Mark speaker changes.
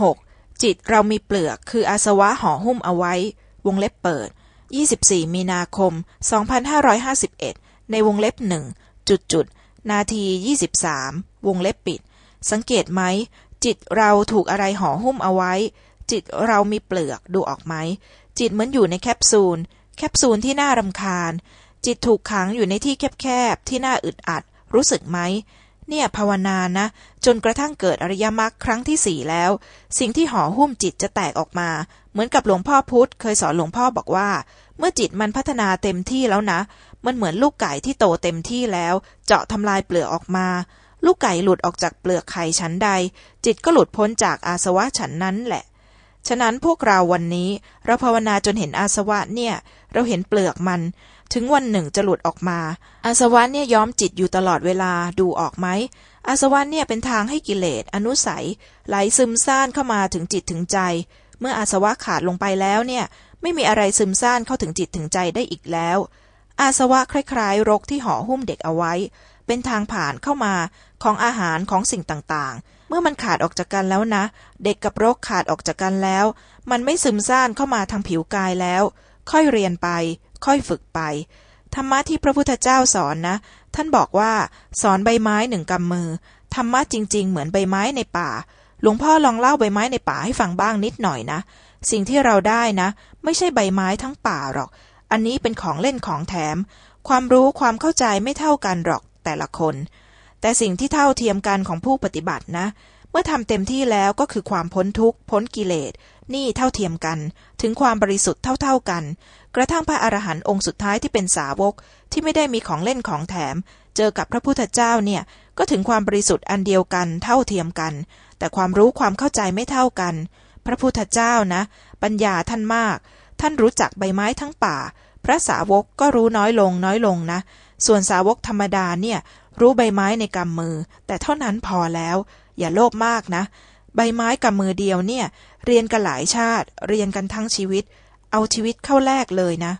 Speaker 1: 6. จิตเรามีเปลือกคืออาสวะห่อหุ้มเอาไว้ วงเล็บเปิด 24 มีนาคม 2551 ในวงเล็บหนึ่งจุดจุดนาที 23 วงเล็บปิด สังเกตไหม จิตเราถูกอะไรห่อหุ้มเอาไว้ จิตเรามีเปลือกดูออกไหม จิตเหมือนอยู่ในแคปซูล แคปซูลที่น่ารำคาญ จิตถูกขังอยู่ในที่แคบๆ ที่น่าอึดอัด รู้สึกไหม เนี่ยภาวนานะ จนกระทั่งเกิดอริยมรรคครั้งที่สี่แล้ว สิ่งที่ห่อหุ้มจิตจะแตกออกมา เหมือนกับหลวงพ่อพุธเคยสอนหลวงพ่อบอกว่า เมื่อจิตมันพัฒนาเต็มที่แล้วนะ มันเหมือนลูกไก่ที่โตเต็มที่แล้ว เจาะทำลายเปลือกออกมา ลูกไก่หลุดออกจากเปลือกไข่ชั้นใด จิตก็หลุดพ้นจากอาสวะฉันนั้นแหละฉะนั้นพวกเราวันนี้เราภาวนาจนเห็นอาสวะเนี่ย เราเห็นเปลือกมัน ถึงวันหนึ่งจะหลุดออกมา อาสวะเนี่ยย้อมจิตอยู่ตลอดเวลาดูออกไหม อาสวะเนี่ยเป็นทางให้กิเลสอนุสัย ไหลซึมซ่านเข้ามาถึงจิตถึงใจ เมื่ออาสวะขาดลงไปแล้วเนี่ย ไม่มีอะไรซึมซ่านเข้าถึงจิตถึงใจได้อีกแล้ว อาสวะคล้ายๆ รกที่ห่อหุ้มเด็กเอาไว้ เป็นทางผ่านเข้ามาของอาหารของสิ่งต่างๆ เมื่อมันขาดออกจากกันแล้วนะ เด็กกับรกขาดออกจากกันแล้ว มันไม่ซึมซ่านเข้ามาทางผิวกายแล้ว ค่อยเรียนไป ค่อยฝึกไป ธรรมะที่พระพุทธเจ้าสอนนะ ท่านบอกว่า สอนใบไม้หนึ่งกำมือ ธรรมะจริง ๆ เหมือนใบไม้ในป่า หลวงพ่อลองเล่าใบไม้ในป่าให้ฟังบ้างนิดหน่อยนะ สิ่งที่เราได้นะ ไม่ใช่ใบไม้ทั้งป่าหรอก อันนี้เป็นของเล่นของแถม ความรู้ความเข้าใจไม่เท่ากันหรอกแต่ละคน แต่สิ่งที่เท่าเทียมกันของผู้ปฏิบัตินะ เมื่อทำเต็มที่แล้วก็คือความพ้นทุกข์พ้นกิเลสนี่เท่าเทียมกัน ถึงความบริสุทธิ์เท่าๆกัน กระทั่งพระอรหันต์องค์สุดท้ายที่เป็นสาวกที่ไม่ได้มีของเล่นของแถม เจอกับพระพุทธเจ้าเนี่ยก็ถึงความบริสุทธิ์อันเดียวกันเท่าเทียมกัน แต่ความรู้ความเข้าใจไม่เท่ากัน พระพุทธเจ้านะ ปัญญาท่านมาก ท่านรู้จักใบไม้ทั้งป่า พระสาวกก็รู้น้อยลงน้อยลงนะ ส่วนสาวกธรรมดาเนี่ย รู้ใบไม้ในกำมือ แต่เท่านั้นพอแล้ว อย่าโลภมากนะ ใบไม้กำมือเดียวเนี่ย เรียนกันหลายชาติ เรียนกันทั้งชีวิต เอาชีวิตเข้าแลกเลยนะ